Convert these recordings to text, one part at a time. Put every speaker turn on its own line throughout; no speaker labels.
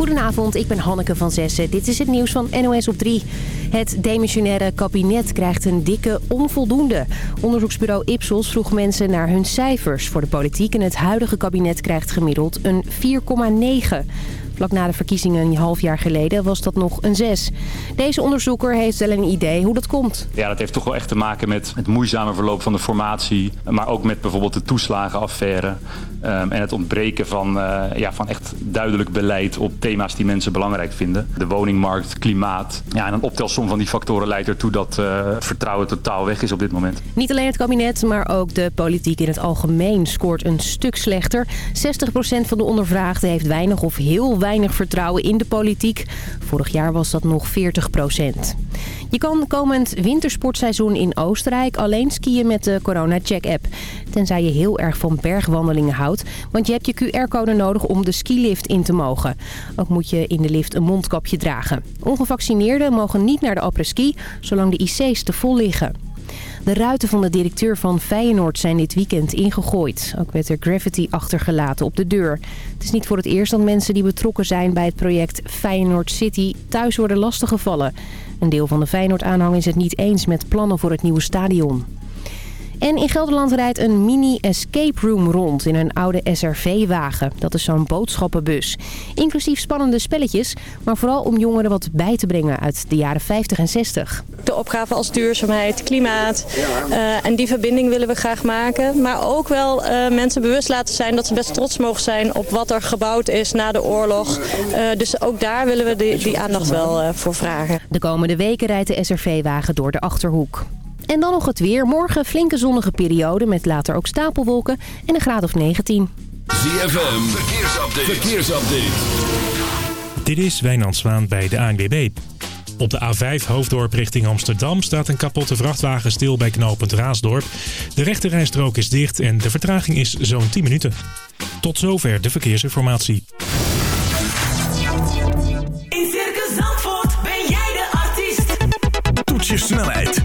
Goedenavond, ik ben Hanneke van Zessen. Dit is het nieuws van NOS op 3. Het demissionaire kabinet krijgt een dikke onvoldoende. Onderzoeksbureau Ipsos vroeg mensen naar hun cijfers voor de politiek... en het huidige kabinet krijgt gemiddeld een 4,9. Vlak na de verkiezingen een half jaar geleden was dat nog een 6. Deze onderzoeker heeft wel een idee hoe dat komt.
Ja, dat heeft toch wel echt te maken met het moeizame verloop van de formatie. Maar ook met bijvoorbeeld de toeslagenaffaire. Um, en het ontbreken van, uh, ja, van echt duidelijk beleid op thema's die mensen belangrijk vinden. De woningmarkt, klimaat. Ja, en een optelsom van die factoren leidt ertoe dat uh, vertrouwen totaal weg is op dit moment.
Niet alleen het kabinet, maar ook de politiek in het algemeen scoort een stuk slechter. 60% van de ondervraagden heeft weinig of heel weinig vertrouwen in de politiek. Vorig jaar was dat nog 40%. Je kan komend wintersportseizoen in Oostenrijk alleen skiën met de Corona Check app. Tenzij je heel erg van bergwandelingen houdt. Want je hebt je QR-code nodig om de skilift in te mogen. Ook moet je in de lift een mondkapje dragen. Ongevaccineerden mogen niet naar de après-ski zolang de IC's te vol liggen. De ruiten van de directeur van Feyenoord zijn dit weekend ingegooid. Ook werd er graffiti achtergelaten op de deur. Het is niet voor het eerst dat mensen die betrokken zijn bij het project Feyenoord City thuis worden lastiggevallen. Een deel van de Feyenoord-aanhang is het niet eens met plannen voor het nieuwe stadion. En in Gelderland rijdt een mini escape room rond in een oude SRV-wagen. Dat is zo'n boodschappenbus. Inclusief spannende spelletjes, maar vooral om jongeren wat bij te brengen uit de jaren 50 en 60.
De opgave als duurzaamheid, klimaat uh, en die verbinding willen we graag maken. Maar ook wel uh, mensen bewust laten zijn dat ze best trots mogen zijn op wat er gebouwd is na de oorlog. Uh, dus ook daar willen we die, die aandacht wel voor vragen.
De komende weken rijdt de SRV-wagen door de Achterhoek. En dan nog het weer. Morgen flinke zonnige periode met later ook stapelwolken en een graad of 19.
ZFM, verkeersupdate. verkeersupdate.
Dit is Wijnand Zwaan bij de ANWB. Op de A5 Hoofddorp richting Amsterdam staat een kapotte vrachtwagen stil bij knooppunt Raasdorp. De rechterrijstrook is dicht en de vertraging is zo'n 10 minuten. Tot zover de verkeersinformatie.
In Circus Zandvoort ben jij de artiest. Toets je snelheid,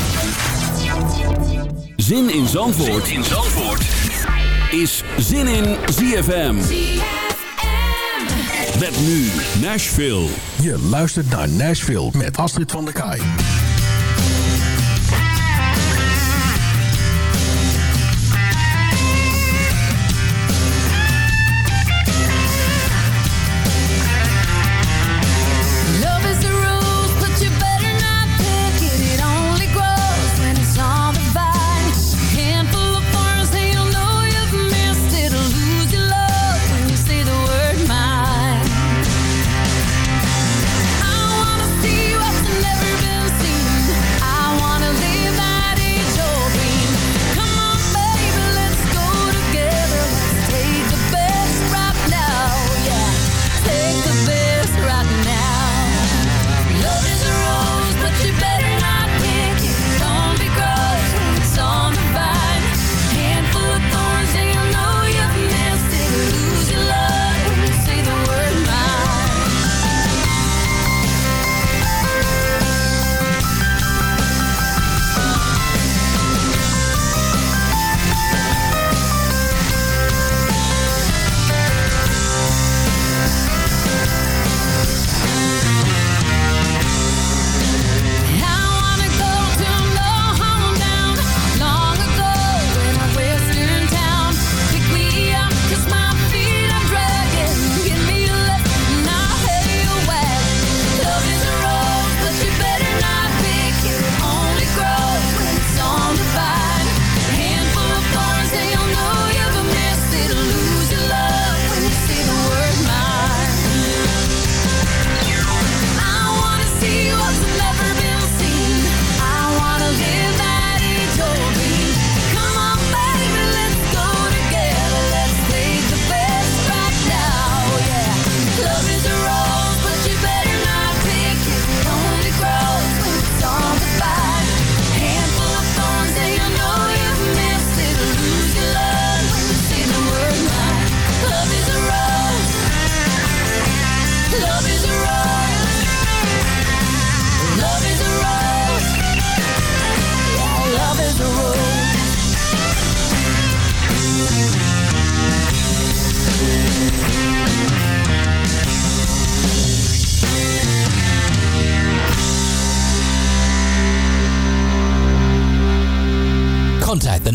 Zin in Zandvoort,
in Zandvoort.
is Zin in ZFM. Met nu Nashville.
Je luistert naar Nashville met Astrid van der Kaai.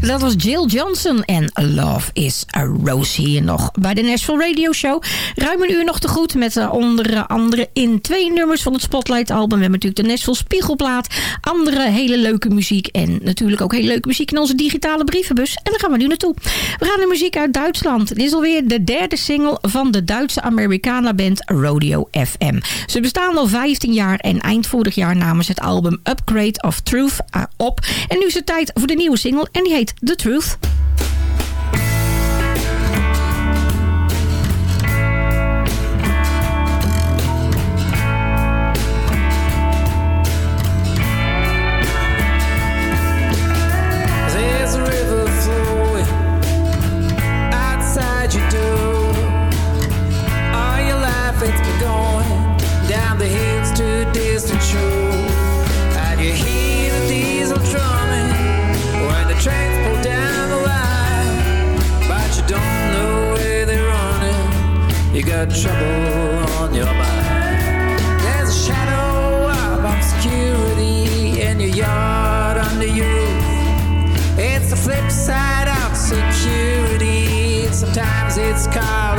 Dat was Jill Johnson en Love is a Rose hier nog bij de Nashville Radio Show. Ruim een uur nog te goed met uh, onder andere in twee nummers van het Spotlight album. We hebben natuurlijk de Nashville Spiegelplaat, andere hele leuke muziek en natuurlijk ook hele leuke muziek in onze digitale brievenbus. En daar gaan we nu naartoe. We gaan naar muziek uit Duitsland. Dit is alweer de derde single van de Duitse Americana band Rodeo FM. Ze bestaan al 15 jaar en eind vorig jaar namen ze het album Upgrade of Truth uh, op. En nu is het tijd voor de nieuwe single en die heet The Truth.
Trouble on your mind. There's a shadow of obscurity in your yard under. It's the flip side of security. Sometimes it's called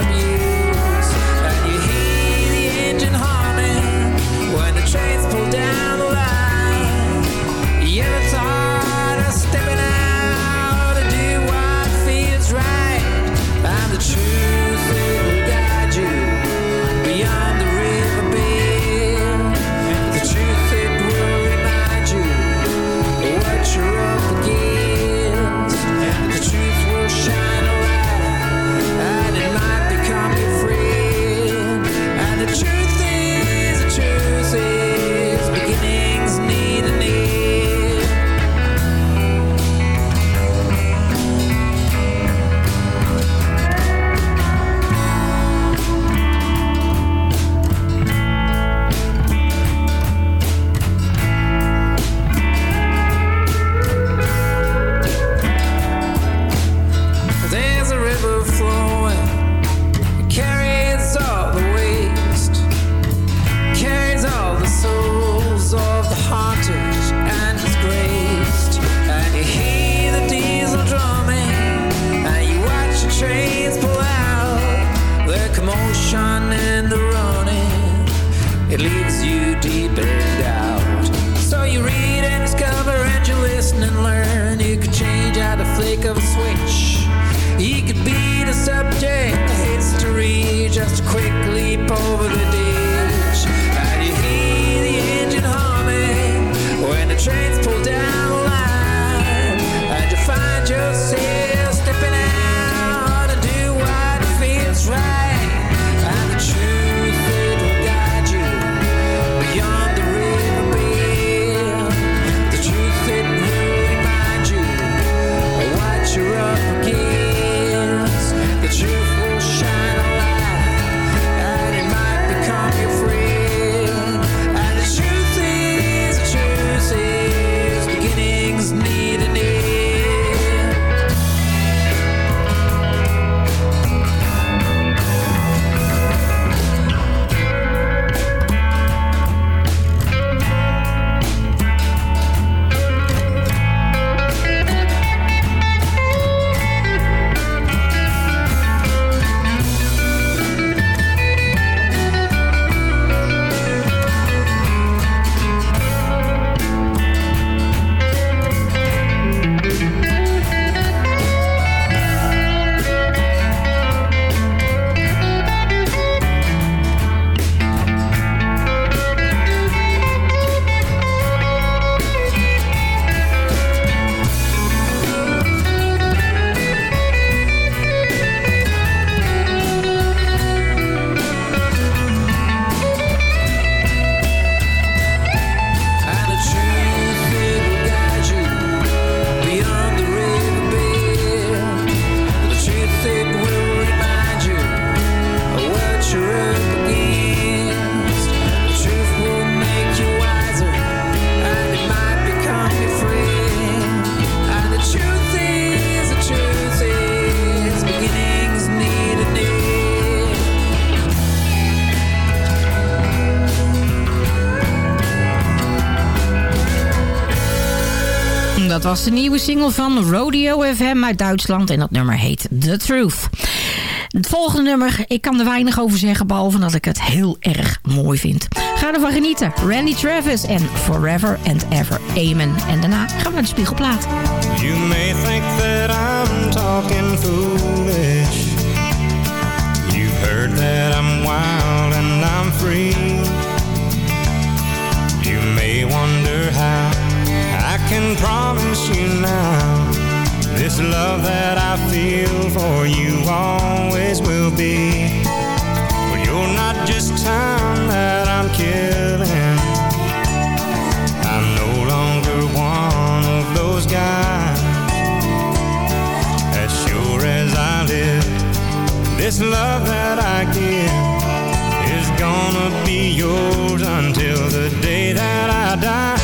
was de nieuwe single van Rodeo FM uit Duitsland. En dat nummer heet The Truth. Het volgende nummer, ik kan er weinig over zeggen... behalve dat ik het heel erg mooi vind. Ga ervan genieten. Randy Travis en Forever and Ever Amen. En daarna gaan we naar de spiegelplaat.
You may think that I'm talking foolish. You've heard that I'm wild and I'm free. Can promise you now. This love that I feel for you always will be. But you're not just time that I'm killing. I'm no longer one of those guys. As sure as I live, this love that I give is gonna be yours until the day that I die.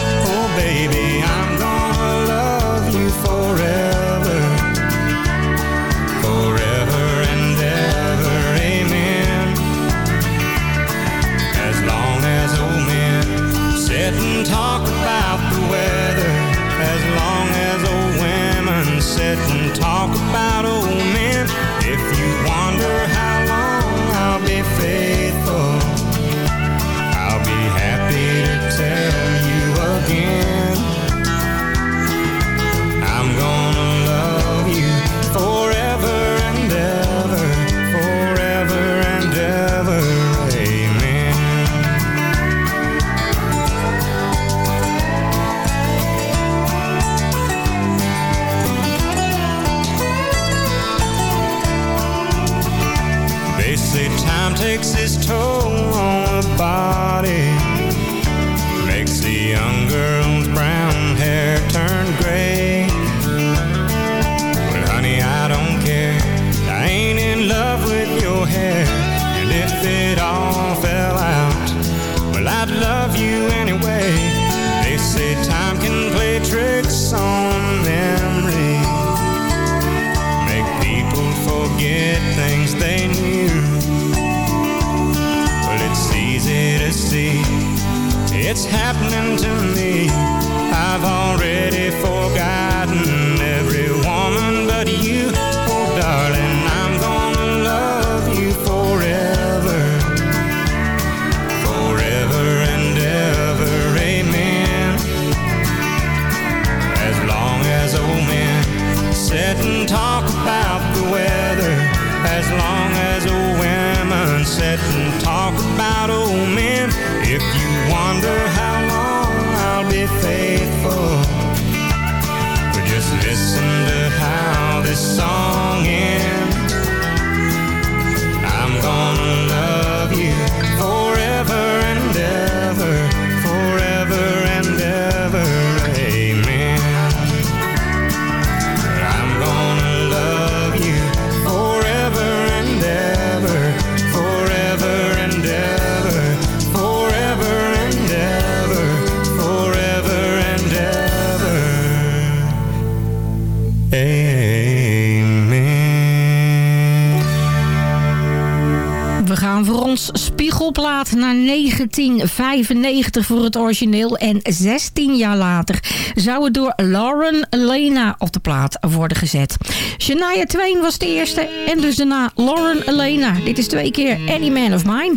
1995 voor het origineel. En 16 jaar later zou het door Lauren Elena op de plaat worden gezet. Shania Twain was de eerste en dus daarna Lauren Elena. Dit is twee keer Any Man of Mine.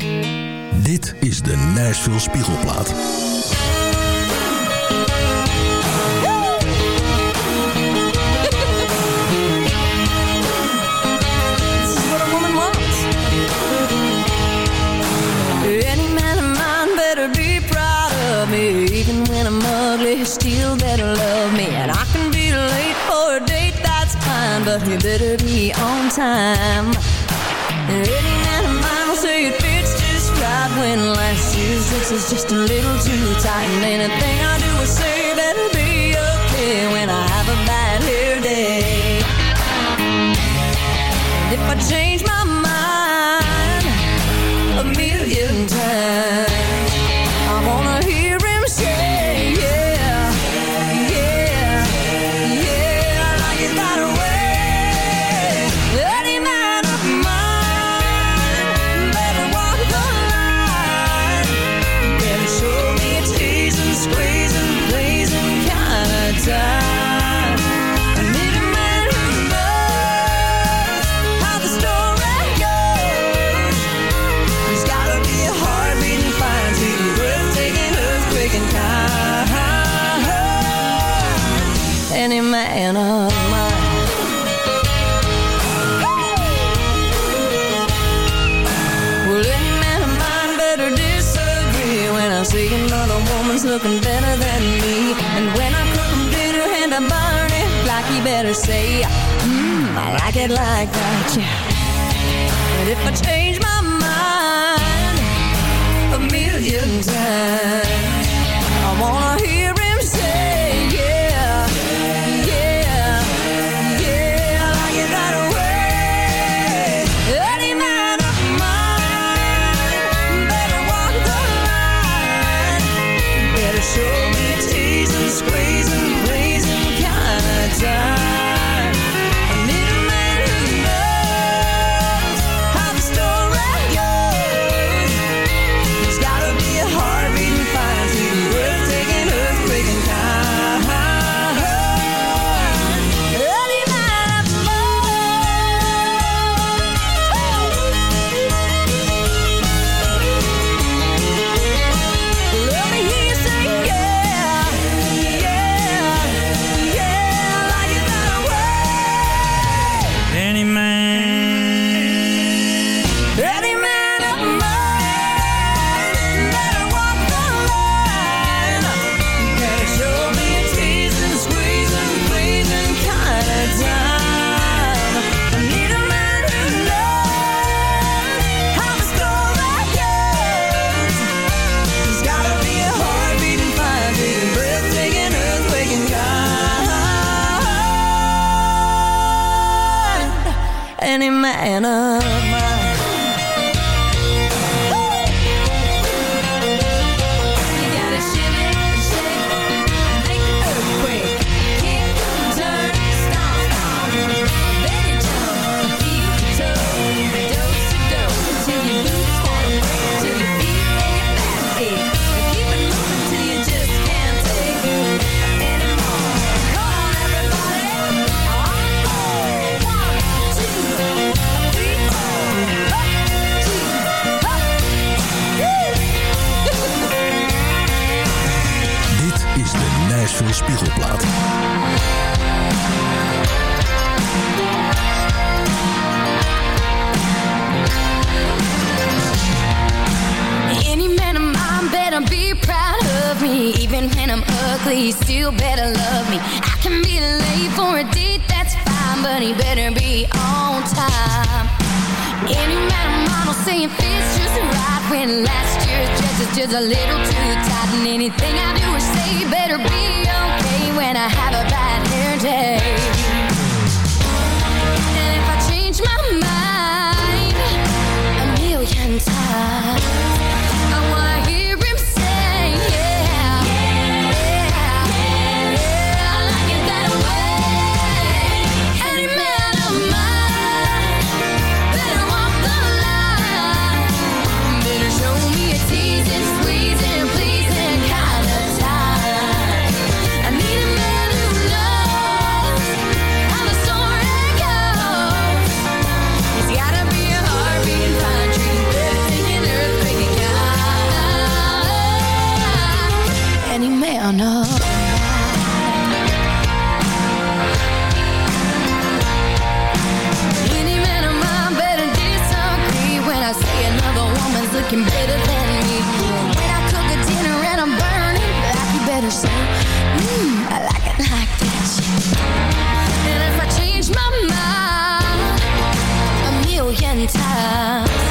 Dit is de Nashville Spiegelplaat.
Still better love me. And I can be late for a date, that's fine. But he better be on time. Any man of mine will say it fits just right when last year's dress is just a little too tight. And anything I do or say better be okay when I have a bad hair day. And if I change to say, mmm, I like it like that, yeah. And if I change my mind a million times,
veel spiegelplaat.
Any man of mine better be proud of me. Even when I'm ugly, He still better love me. I can be late for a date, that's fine, but he better be on time. Any man or model, saying fits just right When last year's dress is just a little too tight. And anything I do or say better be okay When I have a bad hair day. And if I change my mind A million times. looking better than me. When I cook a dinner and I'm burning better I like it like that And if I change my mind A million times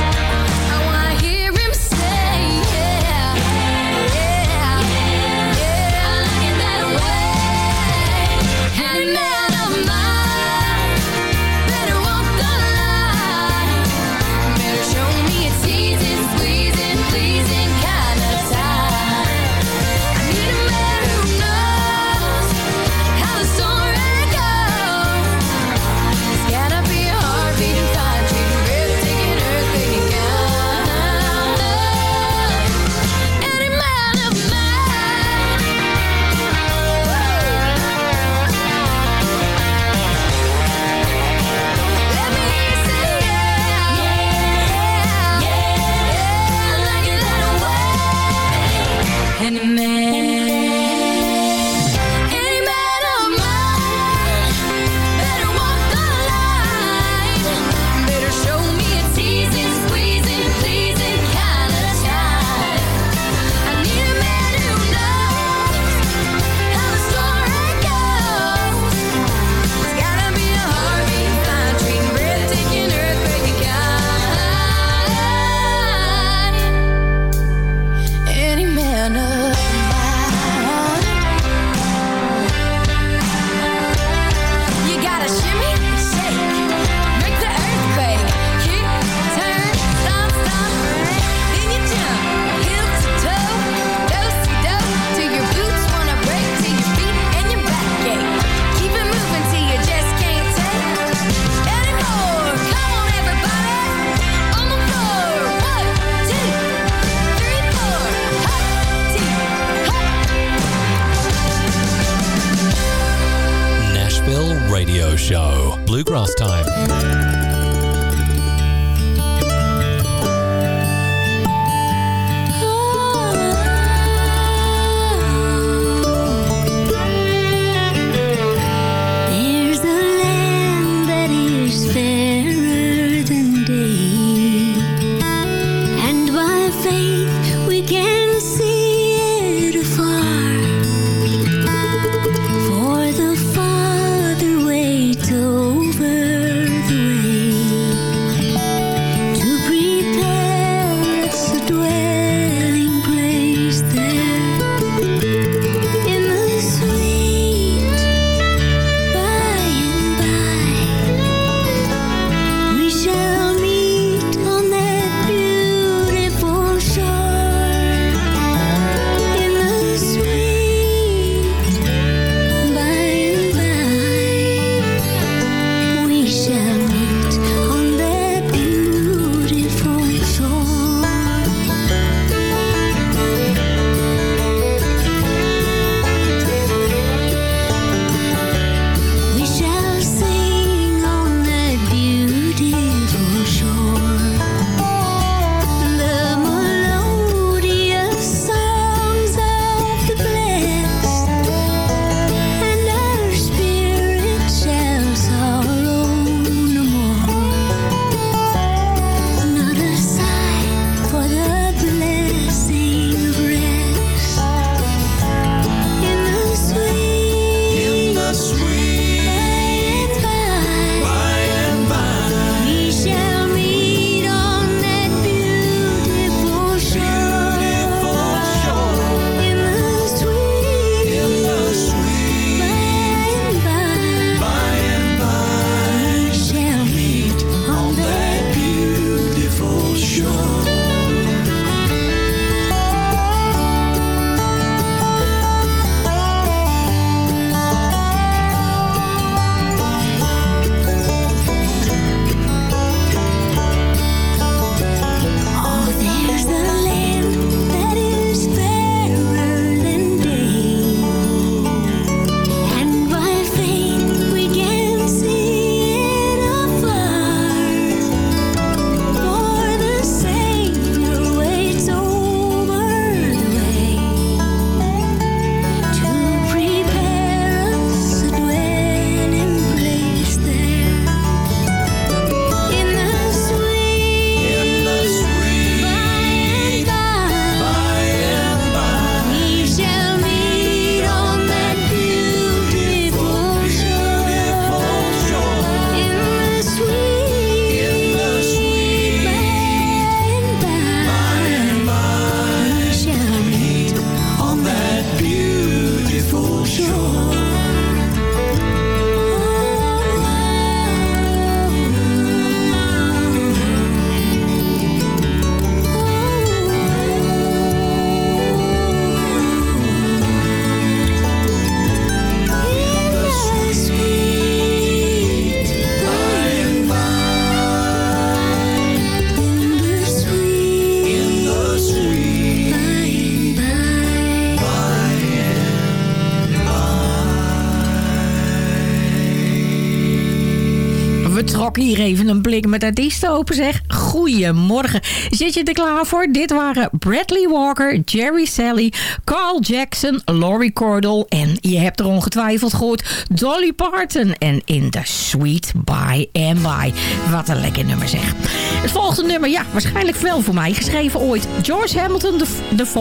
Ik met artiesten open zeg. Goedemorgen. Zit je er klaar voor? Dit waren Bradley Walker, Jerry Sally, Carl Jackson, Laurie Cordell en je hebt er ongetwijfeld gehoord Dolly Parton en In The Sweet By and By. Wat een lekker nummer zeg. Het volgende nummer, ja, waarschijnlijk wel voor mij. Geschreven ooit George Hamilton IV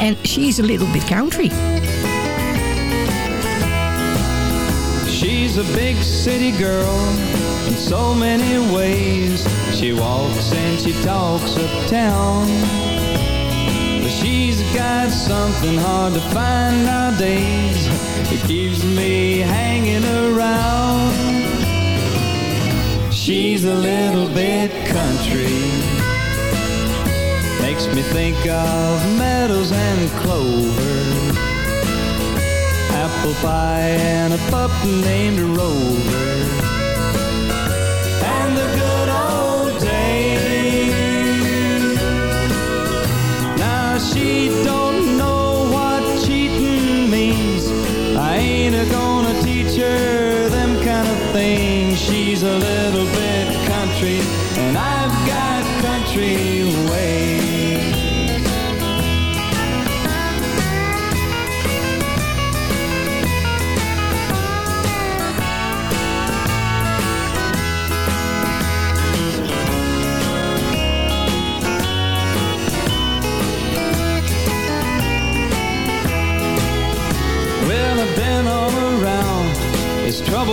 en She's a Little Bit Country.
She's a big city girl in so many ways. She walks and she talks uptown. But she's got something hard to find nowadays. It keeps me hanging around. She's a little bit country. Makes me think of meadows and clover. Apple pie and a pup named Rover. And the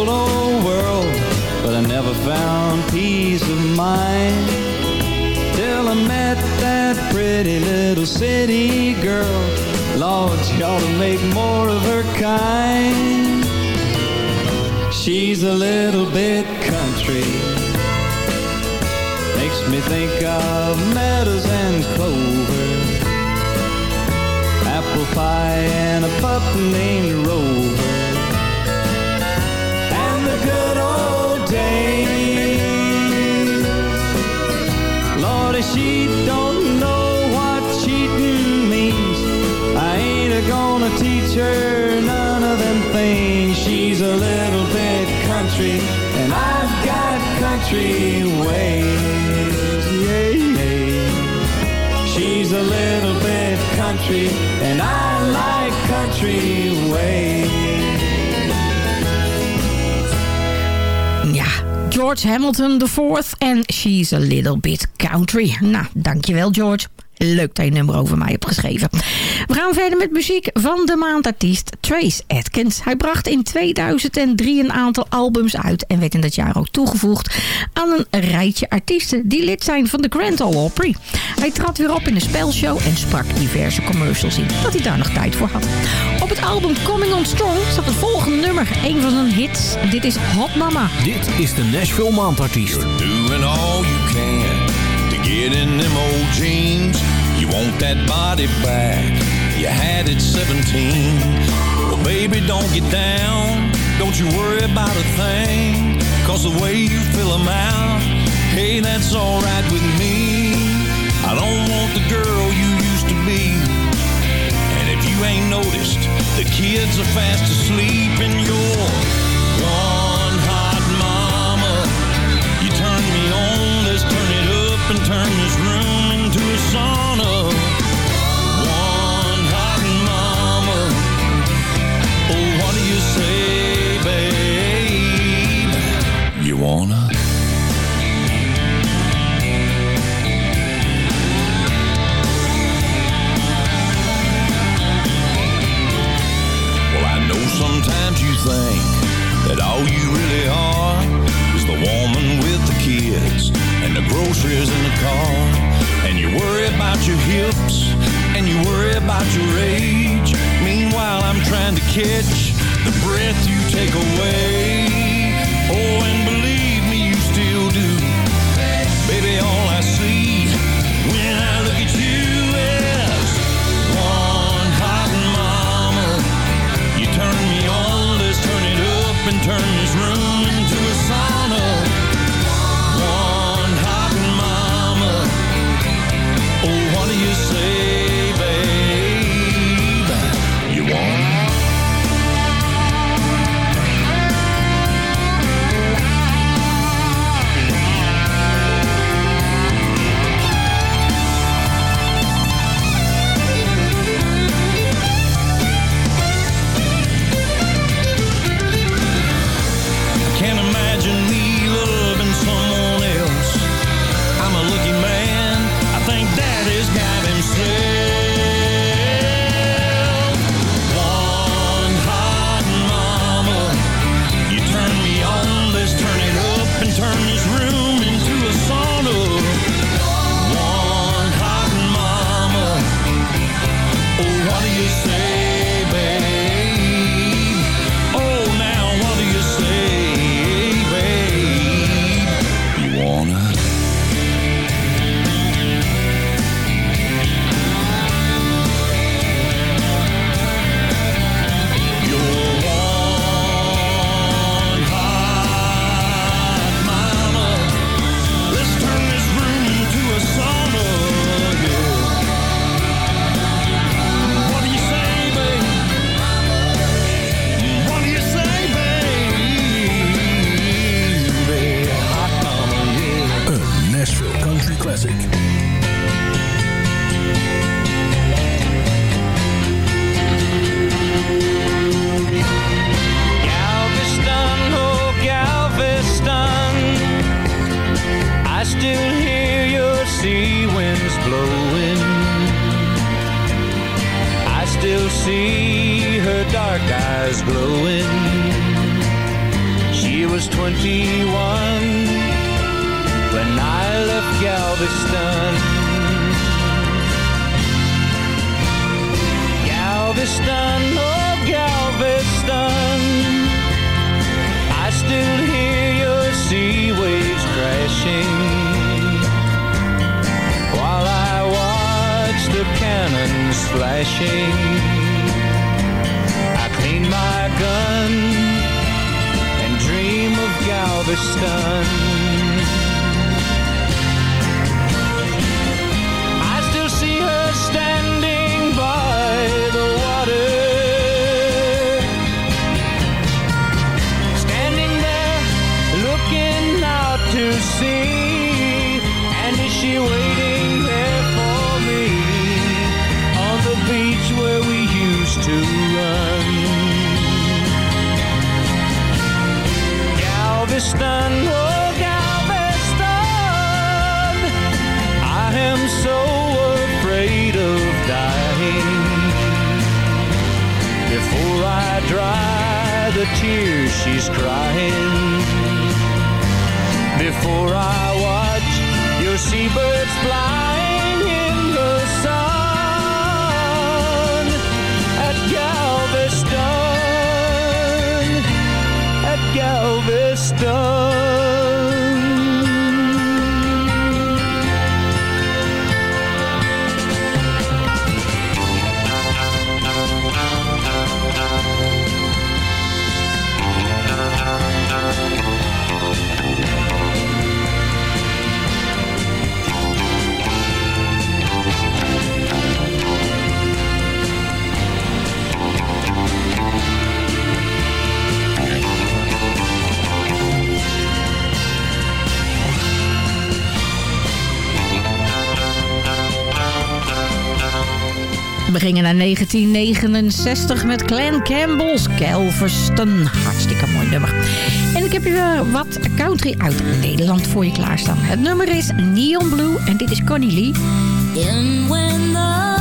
old world, but I never found peace of mind. Till I met that pretty little city girl. Lord, she ought to make more of her kind. She's a little bit country. Makes me think of meadows and clover apple pie and a pup named Rover. None of them things. She's a little bit country, and I've got country ways. Yeah, yeah. She's a little bit country, and I like country ways.
Ja, George Hamilton IV en She's a Little Bit Country. Nou, dankjewel George. Leuk dat je een nummer over mij hebt geschreven. We gaan verder met muziek van de maandartiest Trace Atkins. Hij bracht in 2003 een aantal albums uit... en werd in dat jaar ook toegevoegd aan een rijtje artiesten... die lid zijn van de Grand Ole Opry. Hij trad weer op in een spelshow en sprak diverse commercials in... dat hij daar nog tijd voor had. Op het album Coming On Strong staat het volgende nummer. Een van zijn hits. Dit is Hot Mama.
Dit is de Nashville Maandartiest.
doing all you can to get in them old jeans. You want that body back. You had it 17. Well, baby, don't get down. Don't you worry about a thing. Cause the way you fill 'em out, hey, that's alright with me. I don't want the girl you used to be. And if you ain't noticed, the kids are fast asleep in your one hot mama. You turn me on, let's turn it up and turn this Galveston, oh Galveston, I am so afraid of dying. Before I dry the tears she's crying, before I
We gingen naar 1969 met Clan Campbell's Galveston. Hartstikke mooi nummer. En ik heb hier wat country uit Nederland voor je klaarstaan. Het nummer is Neon Blue en dit is Connie Lee.
And when the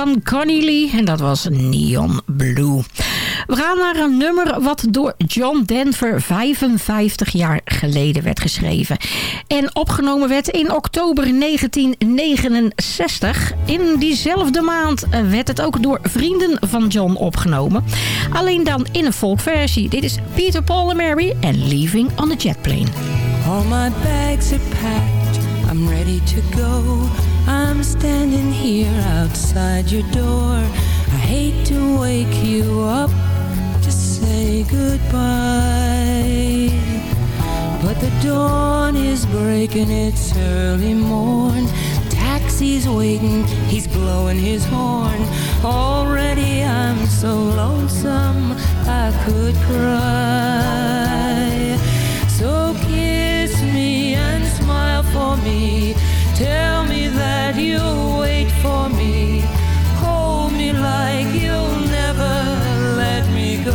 van Connie Lee. En dat was Neon Blue. We gaan naar een nummer wat door John Denver 55 jaar geleden werd geschreven. En opgenomen werd in oktober 1969. In diezelfde maand werd het ook door vrienden van John opgenomen. Alleen dan in een folkversie. Dit is Peter Paul and Mary en Leaving on a Jet Plane.
All my bags are packed, I'm ready to go. I'm standing here outside your door. I hate to wake you up to say goodbye. But the dawn is breaking, it's early morn. Taxi's waiting, he's blowing his horn. Already I'm so lonesome, I could cry. So kiss me and smile for me. Tell that you wait for me. Hold me like you'll never let me go.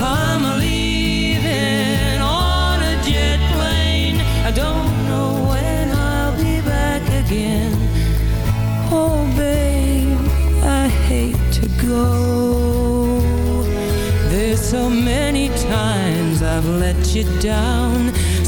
I'm leaving on a jet plane. I don't know when I'll be back again. Oh babe, I hate to go. There's so many times I've let you down.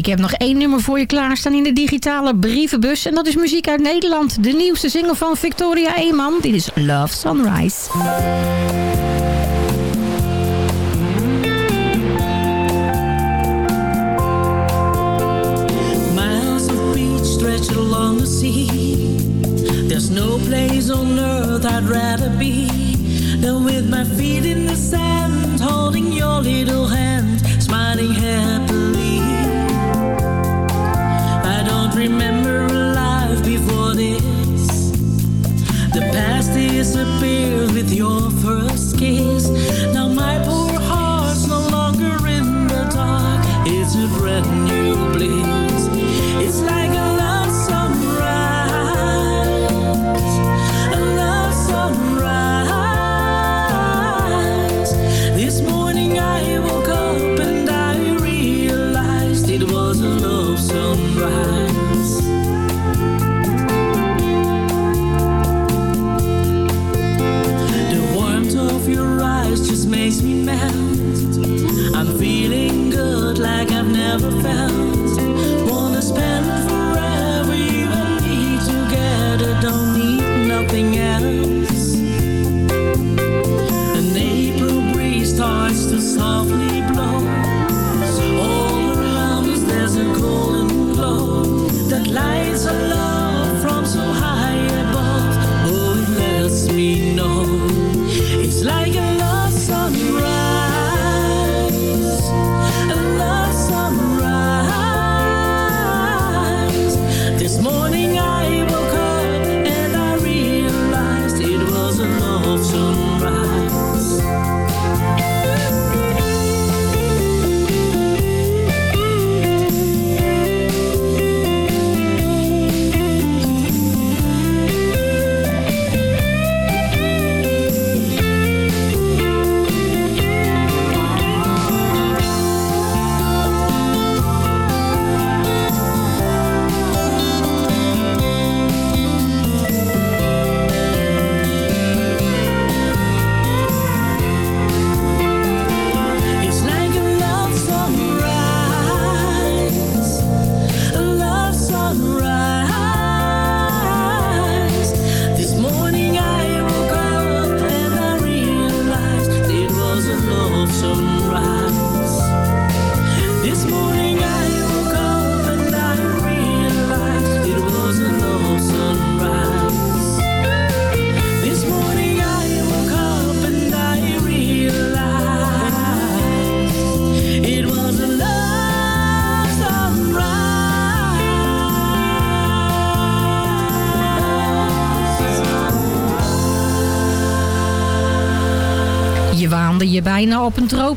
Ik heb nog één nummer voor je klaarstaan in de digitale brievenbus. En dat is muziek uit Nederland. De nieuwste single van Victoria Eeman. Dit is Love Sunrise. certain you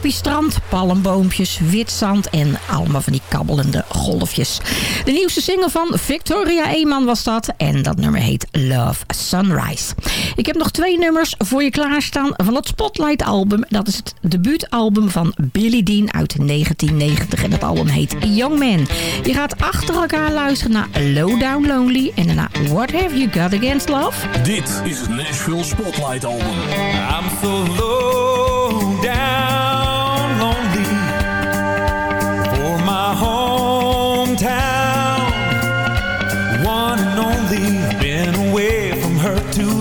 tropisch strand, palmboompjes, wit zand en allemaal van die kabbelende golfjes. De nieuwste single van Victoria Eeman was dat en dat nummer heet Love Sunrise. Ik heb nog twee nummers voor je klaarstaan van het Spotlight album. Dat is het debuutalbum van Billy Dean uit 1990 en dat album heet Young Man. Je gaat achter elkaar luisteren naar Low Down Lonely en daarna What Have You Got Against Love?
Dit is het Nashville Spotlight album.
I'm so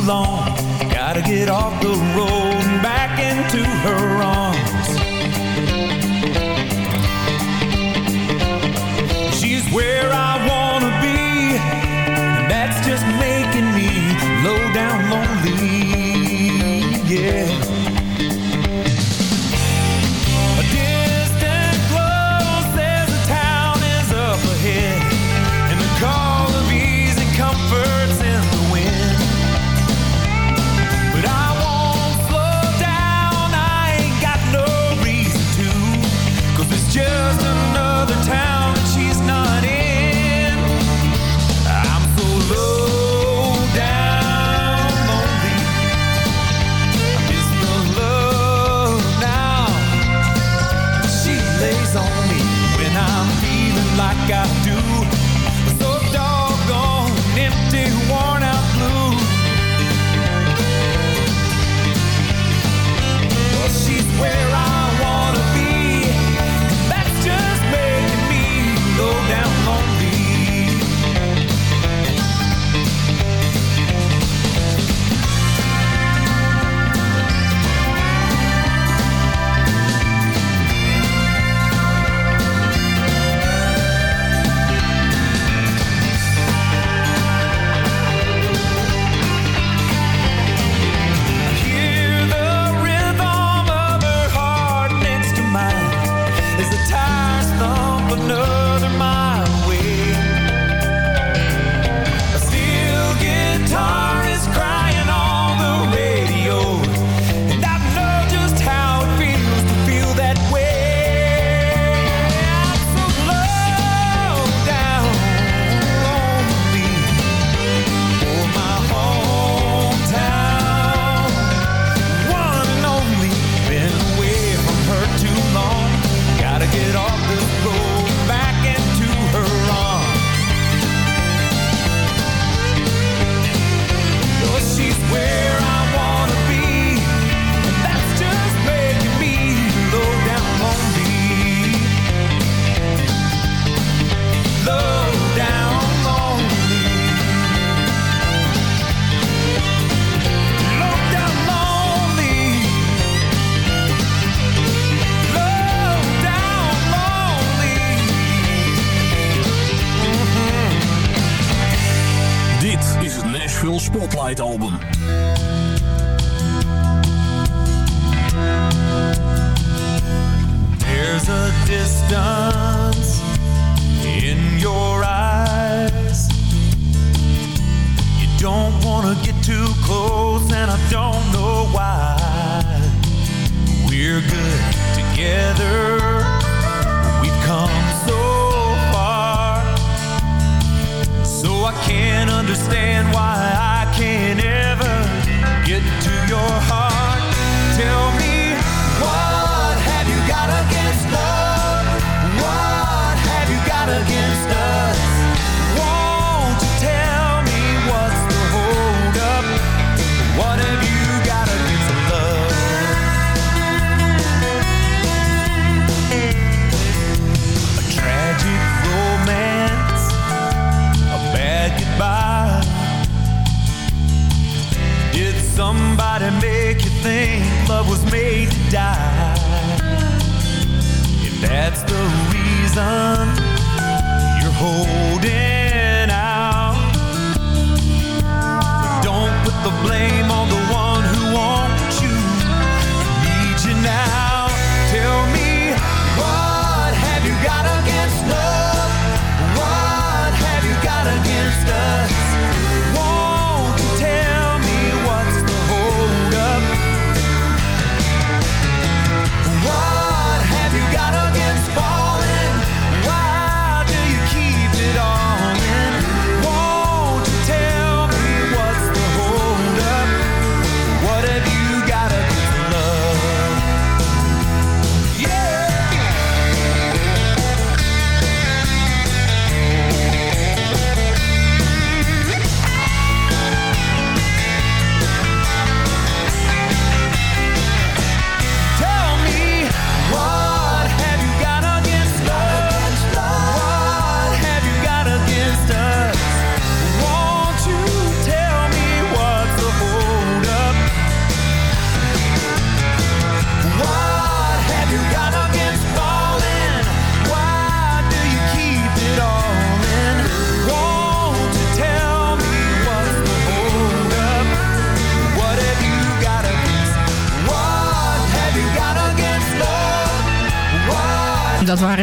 long. Gotta get off the road just another
Spotlight album.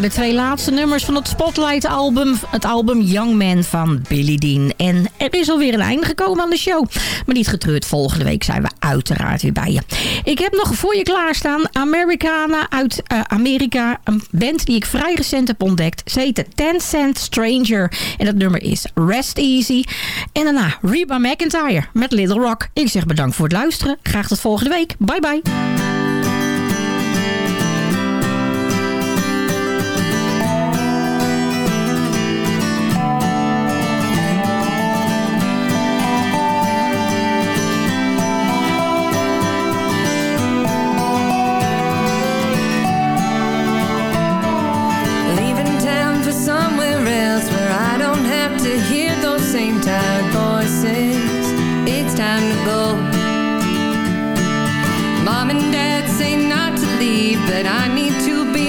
De twee laatste nummers van het Spotlight-album. Het album Young Man van Billy Dean. En er is alweer een einde gekomen aan de show. Maar niet getreurd, volgende week zijn we uiteraard weer bij je. Ik heb nog voor je klaarstaan Americana uit eh, Amerika. Een band die ik vrij recent heb ontdekt. Ze heet Ten Cent Stranger. En dat nummer is Rest Easy. En daarna Reba McIntyre met Little Rock. Ik zeg bedankt voor het luisteren. Graag tot volgende week. Bye bye.
Mom and dad say not to leave, but I need to be